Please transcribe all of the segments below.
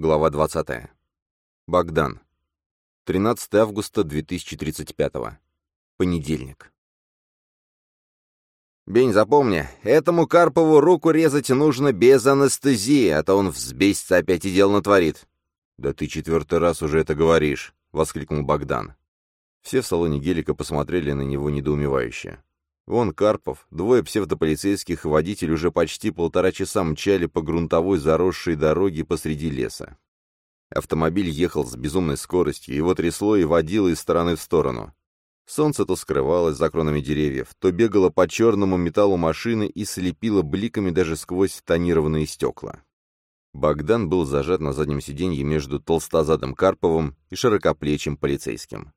Глава 20. Богдан. 13 августа 2035. Понедельник. «Бень, запомни, этому Карпову руку резать нужно без анестезии, а то он взбесится опять и дел натворит». «Да ты четвертый раз уже это говоришь», — воскликнул Богдан. Все в салоне гелика посмотрели на него недоумевающе. Вон Карпов, двое псевдополицейских и водитель уже почти полтора часа мчали по грунтовой заросшей дороге посреди леса. Автомобиль ехал с безумной скоростью, его трясло и водило из стороны в сторону. Солнце то скрывалось за кронами деревьев, то бегало по черному металлу машины и слепило бликами даже сквозь тонированные стекла. Богдан был зажат на заднем сиденье между толстозадым Карповым и широкоплечим полицейским.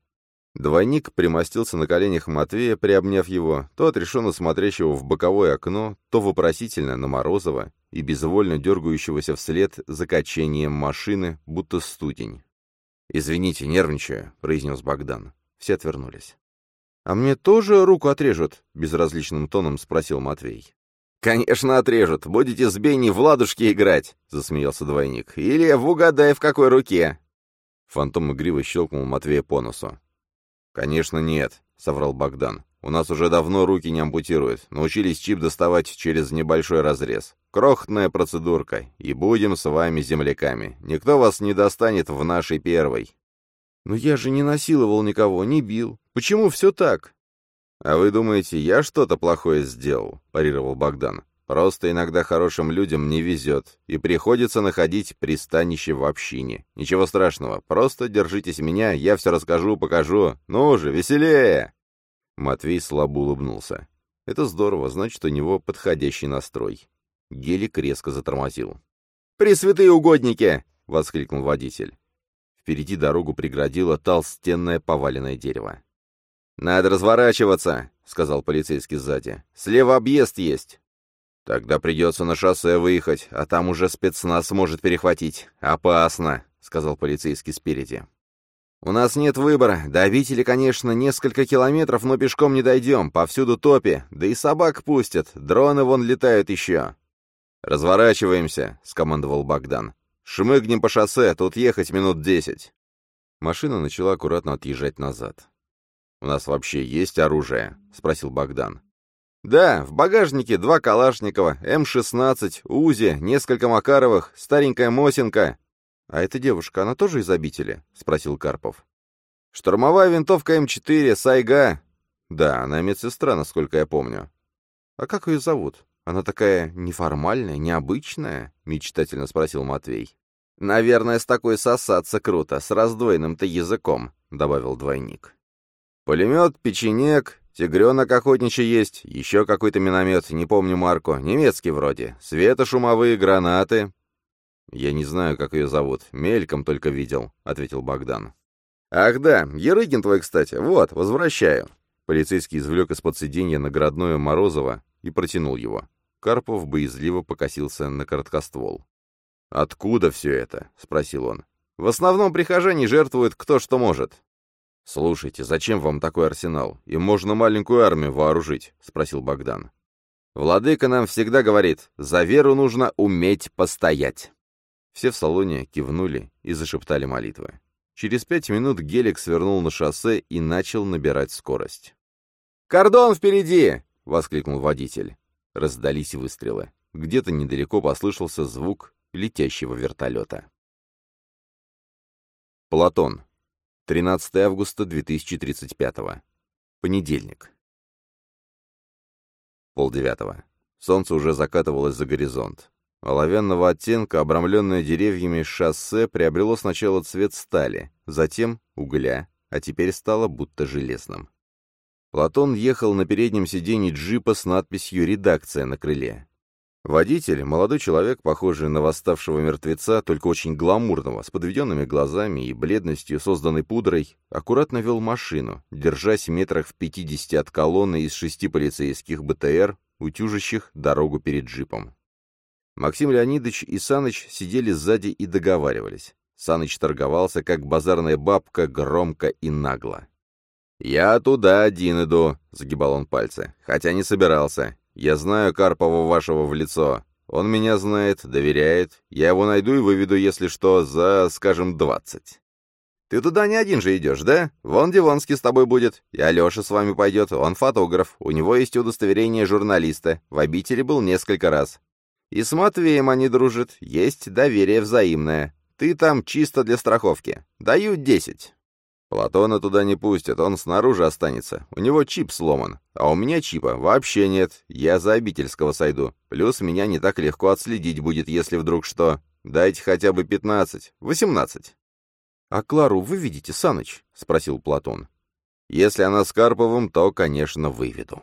Двойник примостился на коленях Матвея, приобняв его, то отрешенно смотрящего в боковое окно, то вопросительно на Морозова и безвольно дергающегося вслед за качением машины, будто студень. «Извините, нервничаю», — произнес Богдан. Все отвернулись. «А мне тоже руку отрежут?» — безразличным тоном спросил Матвей. «Конечно отрежут. Будете с Бенни в ладушки играть», — засмеялся двойник. «Или в угадай, в какой руке». Фантом игриво щелкнул Матвея по носу. «Конечно нет», — соврал Богдан. «У нас уже давно руки не ампутируют. Научились чип доставать через небольшой разрез. Крохотная процедурка. И будем с вами земляками. Никто вас не достанет в нашей первой». «Но я же не насиловал никого, не бил. Почему все так?» «А вы думаете, я что-то плохое сделал?» — парировал Богдан. Просто иногда хорошим людям не везет, и приходится находить пристанище в общине. Ничего страшного, просто держитесь меня, я все расскажу, покажу. Ну же, веселее!» Матвей слабо улыбнулся. «Это здорово, значит, у него подходящий настрой». Гелик резко затормозил. «Пресвятые угодники!» — воскликнул водитель. Впереди дорогу преградило толстенное поваленное дерево. «Надо разворачиваться», — сказал полицейский сзади. «Слева объезд есть». «Тогда придется на шоссе выехать, а там уже спецназ может перехватить. Опасно», — сказал полицейский спереди. «У нас нет выбора. До обители, конечно, несколько километров, но пешком не дойдем. Повсюду топи. Да и собак пустят. Дроны вон летают еще». «Разворачиваемся», — скомандовал Богдан. «Шмыгнем по шоссе, тут ехать минут десять». Машина начала аккуратно отъезжать назад. «У нас вообще есть оружие?» — спросил Богдан. «Да, в багажнике два Калашникова, М-16, УЗИ, несколько Макаровых, старенькая Мосинка». «А эта девушка, она тоже из обители?» — спросил Карпов. «Штурмовая винтовка М4, Сайга». «Да, она медсестра, насколько я помню». «А как ее зовут? Она такая неформальная, необычная?» — мечтательно спросил Матвей. «Наверное, с такой сосаться круто, с раздвоенным-то языком», — добавил двойник. «Пулемет, печенек, Тигренок охотничий есть, еще какой-то миномет, не помню марку, немецкий вроде. Светошумовые гранаты. Я не знаю, как ее зовут, мельком только видел, — ответил Богдан. Ах да, Ерыгин твой, кстати, вот, возвращаю. Полицейский извлек из-под сиденья наградное Морозова и протянул его. Карпов боязливо покосился на короткоствол. «Откуда все это?» — спросил он. «В основном прихожане жертвуют кто что может. «Слушайте, зачем вам такой арсенал? Им можно маленькую армию вооружить», — спросил Богдан. «Владыка нам всегда говорит, за веру нужно уметь постоять». Все в салоне кивнули и зашептали молитвы. Через пять минут Гелик свернул на шоссе и начал набирать скорость. «Кордон впереди!» — воскликнул водитель. Раздались выстрелы. Где-то недалеко послышался звук летящего вертолета. Платон. 13 августа 2035. Понедельник. Полдевятого. Солнце уже закатывалось за горизонт. Оловянного оттенка, обрамленное деревьями шоссе, приобрело сначала цвет стали, затем угля, а теперь стало будто железным. Платон ехал на переднем сиденье джипа с надписью «Редакция» на крыле. Водитель, молодой человек, похожий на восставшего мертвеца, только очень гламурного, с подведенными глазами и бледностью, созданной пудрой, аккуратно вел машину, держась метрах в пятидесяти от колонны из шести полицейских БТР, утюжащих дорогу перед джипом. Максим Леонидович и Саныч сидели сзади и договаривались. Саныч торговался, как базарная бабка, громко и нагло. «Я туда один иду», — загибал он пальцы, — «хотя не собирался. Я знаю Карпова вашего в лицо. Он меня знает, доверяет. Я его найду и выведу, если что, за, скажем, двадцать. Ты туда не один же идешь, да? Вон Дивонский с тобой будет. И Алеша с вами пойдет. Он фотограф. У него есть удостоверение журналиста. В обители был несколько раз. И с Матвеем они дружат. Есть доверие взаимное. Ты там чисто для страховки. Дают десять. Платона туда не пустят, он снаружи останется. У него чип сломан. А у меня чипа вообще нет. Я за обительского сойду. Плюс меня не так легко отследить будет, если вдруг что. Дайте хотя бы пятнадцать, восемнадцать. «А Клару вы видите, Саныч?» — спросил Платон. «Если она с Карповым, то, конечно, выведу».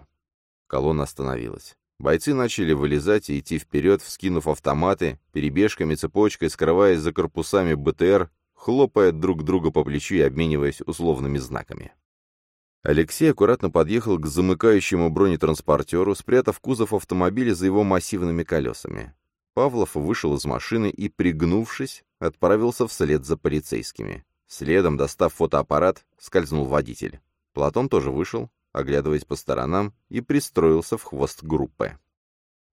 Колонна остановилась. Бойцы начали вылезать и идти вперед, вскинув автоматы, перебежками, цепочкой, скрываясь за корпусами БТР, хлопая друг друга по плечу и обмениваясь условными знаками. Алексей аккуратно подъехал к замыкающему бронетранспортеру, спрятав кузов автомобиля за его массивными колесами. Павлов вышел из машины и, пригнувшись, отправился вслед за полицейскими. Следом, достав фотоаппарат, скользнул водитель. Платон тоже вышел, оглядываясь по сторонам, и пристроился в хвост группы.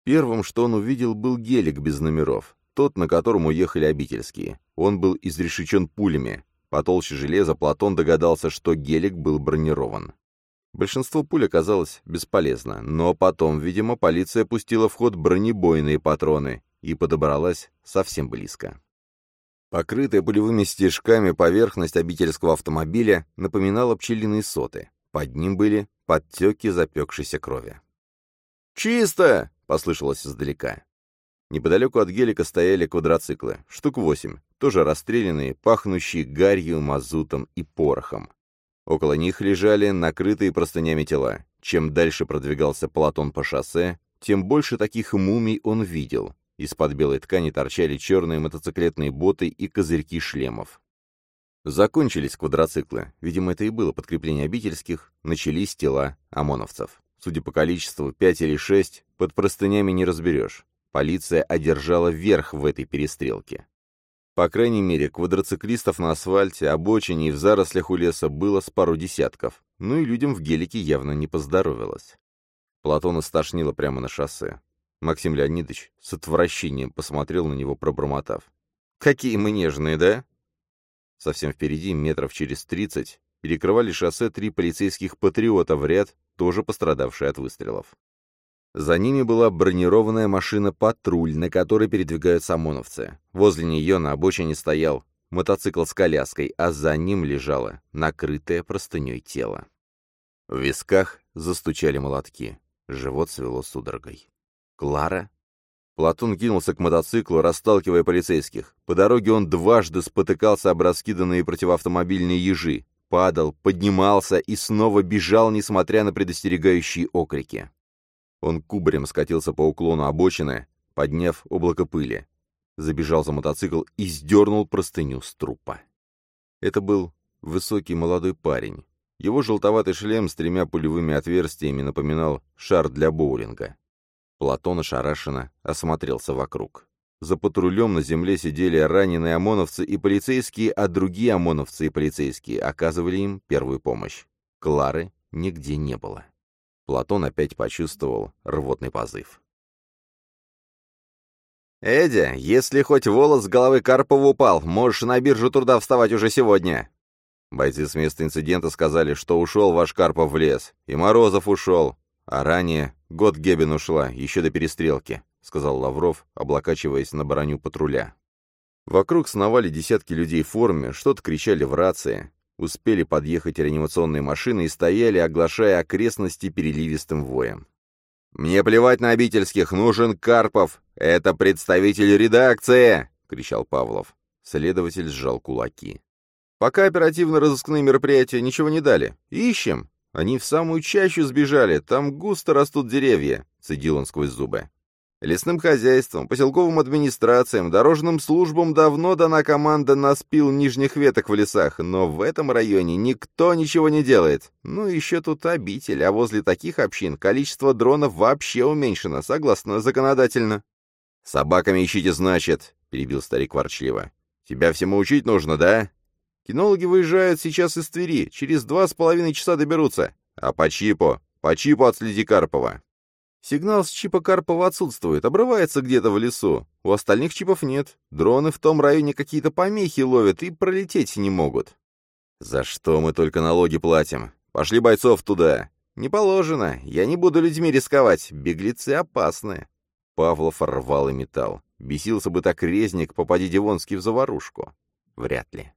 Первым, что он увидел, был гелик без номеров тот, на котором уехали обительские. Он был изрешечен пулями. По толще железа Платон догадался, что гелик был бронирован. Большинство пуль оказалось бесполезно, но потом, видимо, полиция пустила в ход бронебойные патроны и подобралась совсем близко. Покрытая пулевыми стежками поверхность обительского автомобиля напоминала пчелиные соты. Под ним были подтеки запекшейся крови. «Чисто!» — послышалось издалека. Неподалеку от гелика стояли квадроциклы, штук восемь, тоже расстрелянные, пахнущие гарью, мазутом и порохом. Около них лежали накрытые простынями тела. Чем дальше продвигался Платон по шоссе, тем больше таких мумий он видел. Из-под белой ткани торчали черные мотоциклетные боты и козырьки шлемов. Закончились квадроциклы. Видимо, это и было подкрепление обительских. Начались тела ОМОНовцев. Судя по количеству, пять или шесть, под простынями не разберешь. Полиция одержала верх в этой перестрелке. По крайней мере, квадроциклистов на асфальте, обочине и в зарослях у леса было с пару десятков, ну и людям в гелике явно не поздоровилось. Платона стошнило прямо на шоссе. Максим Леонидович с отвращением посмотрел на него, пробормотав. «Какие мы нежные, да?» Совсем впереди, метров через тридцать, перекрывали шоссе три полицейских патриота в ряд, тоже пострадавшие от выстрелов. За ними была бронированная машина-патруль, на которой передвигаются ОМОНовцы. Возле нее на обочине стоял мотоцикл с коляской, а за ним лежало накрытое простыней тело. В висках застучали молотки. Живот свело судорогой. «Клара?» Платон кинулся к мотоциклу, расталкивая полицейских. По дороге он дважды спотыкался об раскиданные противоавтомобильные ежи, падал, поднимался и снова бежал, несмотря на предостерегающие окрики. Он кубарем скатился по уклону обочины, подняв облако пыли. Забежал за мотоцикл и сдернул простыню с трупа. Это был высокий молодой парень. Его желтоватый шлем с тремя пулевыми отверстиями напоминал шар для боулинга. Платон ошарашенно осмотрелся вокруг. За патрулем на земле сидели раненые ОМОНовцы и полицейские, а другие ОМОНовцы и полицейские оказывали им первую помощь. Клары нигде не было. Платон опять почувствовал рвотный позыв. «Эдя, если хоть волос с головы Карпова упал, можешь на биржу труда вставать уже сегодня!» Бойцы с места инцидента сказали, что ушел ваш Карпов в лес, и Морозов ушел, а ранее год Гебин ушла, еще до перестрелки, — сказал Лавров, облокачиваясь на броню патруля. Вокруг сновали десятки людей в форме, что-то кричали в рации. Успели подъехать реанимационные машины и стояли, оглашая окрестности переливистым воем. «Мне плевать на обительских, нужен Карпов! Это представитель редакции!» — кричал Павлов. Следователь сжал кулаки. «Пока оперативно-розыскные мероприятия ничего не дали. Ищем. Они в самую чащу сбежали, там густо растут деревья», — цедил он сквозь зубы. Лесным хозяйством, поселковым администрациям, дорожным службам давно дана команда на спил нижних веток в лесах, но в этом районе никто ничего не делает. Ну, еще тут обитель, а возле таких общин количество дронов вообще уменьшено, согласно законодательно. «Собаками ищите, значит», — перебил старик ворчливо. «Тебя всему учить нужно, да?» «Кинологи выезжают сейчас из Твери, через два с половиной часа доберутся. А по чипу? По чипу отследи Карпова». Сигнал с чипа Карпова отсутствует, обрывается где-то в лесу. У остальных чипов нет. Дроны в том районе какие-то помехи ловят и пролететь не могут. За что мы только налоги платим? Пошли бойцов туда. Не положено. Я не буду людьми рисковать. Беглецы опасны. Павлов рвал и металл. Бесился бы так резник, попади Дивонский в заварушку. Вряд ли.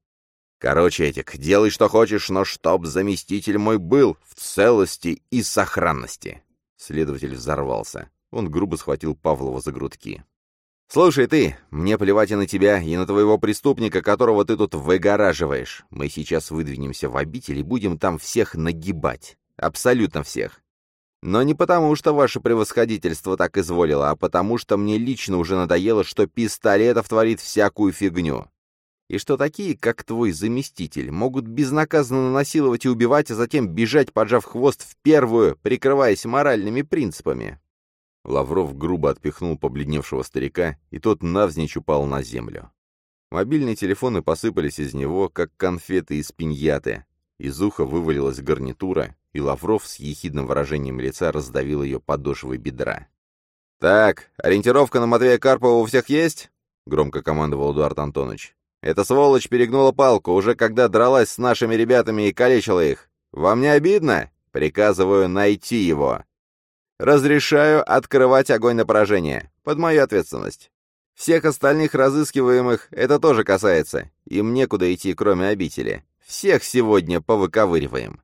Короче, Этик, делай, что хочешь, но чтоб заместитель мой был в целости и сохранности. Следователь взорвался. Он грубо схватил Павлова за грудки. «Слушай ты, мне плевать и на тебя, и на твоего преступника, которого ты тут выгораживаешь. Мы сейчас выдвинемся в обитель и будем там всех нагибать. Абсолютно всех. Но не потому, что ваше превосходительство так изволило, а потому, что мне лично уже надоело, что Пистолетов творит всякую фигню. И что такие, как твой заместитель, могут безнаказанно насиловать и убивать, а затем бежать, поджав хвост в первую, прикрываясь моральными принципами. Лавров грубо отпихнул побледневшего старика, и тот навзничь упал на землю. Мобильные телефоны посыпались из него, как конфеты из пиньяты. Из уха вывалилась гарнитура, и Лавров с ехидным выражением лица раздавил ее подошвой бедра. «Так, ориентировка на Матвея Карпова у всех есть?» — громко командовал Эдуард Антонович. «Эта сволочь перегнула палку, уже когда дралась с нашими ребятами и калечила их. Вам не обидно? Приказываю найти его. Разрешаю открывать огонь на поражение. Под мою ответственность. Всех остальных разыскиваемых это тоже касается. Им некуда идти, кроме обители. Всех сегодня повыковыриваем.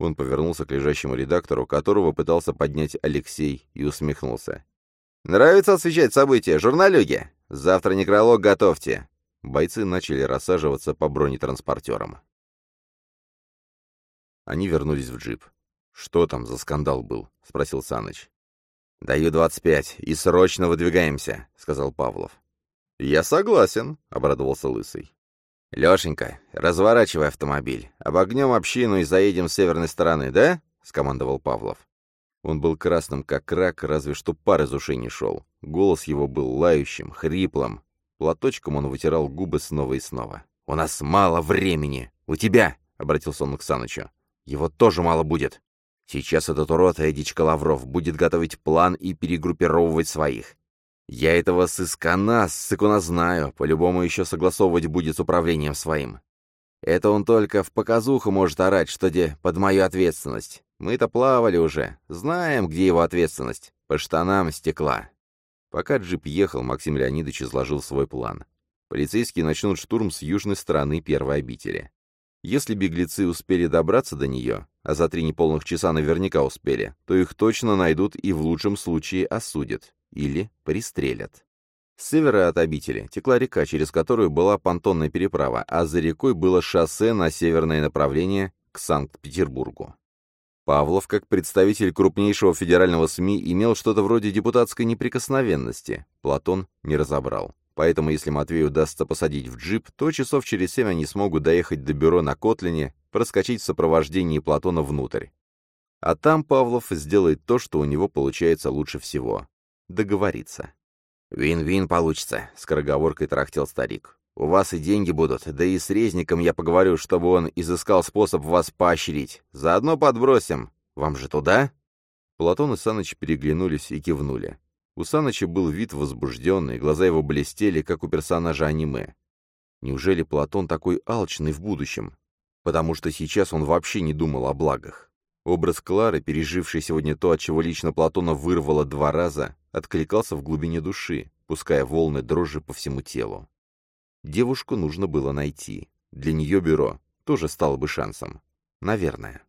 Он повернулся к лежащему редактору, которого пытался поднять Алексей, и усмехнулся. «Нравится освещать события, журналюги? Завтра некролог готовьте». Бойцы начали рассаживаться по бронетранспортерам. Они вернулись в джип. «Что там за скандал был?» — спросил Саныч. «Даю двадцать пять, и срочно выдвигаемся», — сказал Павлов. «Я согласен», — обрадовался Лысый. «Лешенька, разворачивай автомобиль. Обогнем общину и заедем с северной стороны, да?» — скомандовал Павлов. Он был красным, как рак, разве что пар из ушей не шел. Голос его был лающим, хриплым. Платочком он вытирал губы снова и снова. «У нас мало времени! У тебя!» — обратился он к Санычу. «Его тоже мало будет. Сейчас этот урод Эдичка Лавров будет готовить план и перегруппировывать своих. Я этого сыскана, сыкуна знаю, по-любому еще согласовывать будет с управлением своим. Это он только в показуху может орать, что где под мою ответственность. Мы-то плавали уже, знаем, где его ответственность. По штанам стекла. Пока джип ехал, Максим Леонидович изложил свой план. Полицейские начнут штурм с южной стороны первой обители. Если беглецы успели добраться до нее, а за три неполных часа наверняка успели, то их точно найдут и в лучшем случае осудят или пристрелят. С севера от обители текла река, через которую была понтонная переправа, а за рекой было шоссе на северное направление к Санкт-Петербургу. Павлов, как представитель крупнейшего федерального СМИ, имел что-то вроде депутатской неприкосновенности. Платон не разобрал. Поэтому, если Матвею удастся посадить в джип, то часов через семь они смогут доехать до бюро на Котлине, проскочить в сопровождении Платона внутрь. А там Павлов сделает то, что у него получается лучше всего договориться. «Вин-вин получится», — скороговоркой трахтел старик. «У вас и деньги будут, да и с резником я поговорю, чтобы он изыскал способ вас поощрить. Заодно подбросим. Вам же туда?» Платон и Саныч переглянулись и кивнули. У Саныча был вид возбужденный, глаза его блестели, как у персонажа аниме. Неужели Платон такой алчный в будущем? Потому что сейчас он вообще не думал о благах. Образ Клары, переживший сегодня то, от чего лично Платона вырвало два раза, откликался в глубине души, пуская волны дрожи по всему телу. Девушку нужно было найти. Для нее бюро тоже стало бы шансом. Наверное.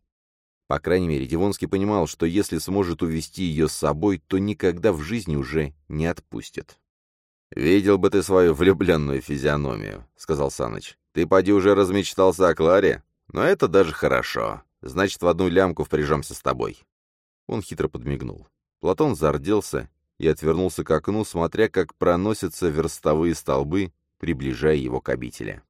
По крайней мере, Дивонский понимал, что если сможет увести ее с собой, то никогда в жизни уже не отпустит. «Видел бы ты свою влюбленную физиономию», — сказал Саныч. «Ты, поди, уже размечтался о Кларе? Но это даже хорошо. Значит, в одну лямку впряжемся с тобой». Он хитро подмигнул. Платон зарделся и отвернулся к окну, смотря, как проносятся верстовые столбы, приближая его к обители.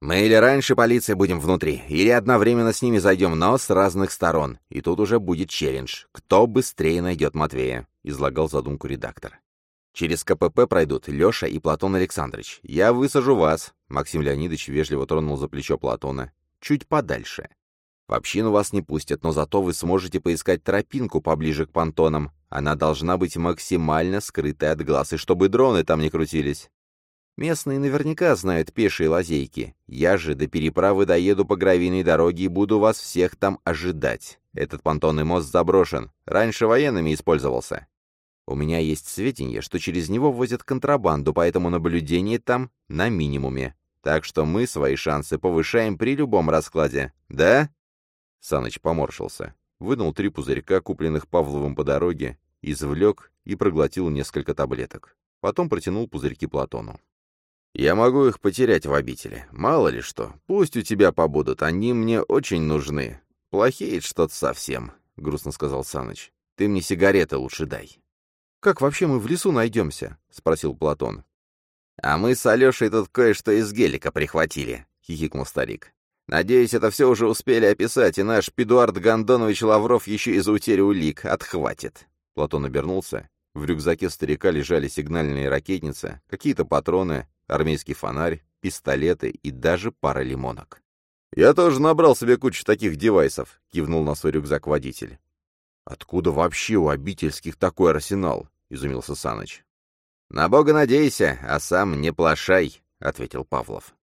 «Мы или раньше полиция будем внутри, или одновременно с ними зайдем, но с разных сторон. И тут уже будет челлендж. Кто быстрее найдет Матвея?» — излагал задумку редактор. «Через КПП пройдут Леша и Платон Александрович. Я высажу вас», — Максим Леонидович вежливо тронул за плечо Платона. «Чуть подальше. В общину вас не пустят, но зато вы сможете поискать тропинку поближе к понтонам, Она должна быть максимально скрытой от глаз, и чтобы дроны там не крутились. Местные наверняка знают пешие лазейки. Я же до переправы доеду по гравийной дороге и буду вас всех там ожидать. Этот понтонный мост заброшен. Раньше военными использовался. У меня есть сведения, что через него возят контрабанду, поэтому наблюдение там на минимуме. Так что мы свои шансы повышаем при любом раскладе. Да?» Саныч поморщился. Вынул три пузырька, купленных Павловым по дороге, извлек и проглотил несколько таблеток. Потом протянул пузырьки Платону. «Я могу их потерять в обители. Мало ли что. Пусть у тебя побудут, они мне очень нужны. Плохеет что-то совсем», — грустно сказал Саныч. «Ты мне сигареты лучше дай». «Как вообще мы в лесу найдемся?» — спросил Платон. «А мы с Алешей тут кое-что из гелика прихватили», — хихикнул старик. «Надеюсь, это все уже успели описать, и наш Педуард Гондонович Лавров еще из утери улик отхватит». Платон обернулся. В рюкзаке старика лежали сигнальные ракетницы, какие-то патроны, армейский фонарь, пистолеты и даже пара лимонок. «Я тоже набрал себе кучу таких девайсов», — кивнул на свой рюкзак водитель. «Откуда вообще у обительских такой арсенал?» — изумился Саныч. «На бога надейся, а сам не плашай», — ответил Павлов.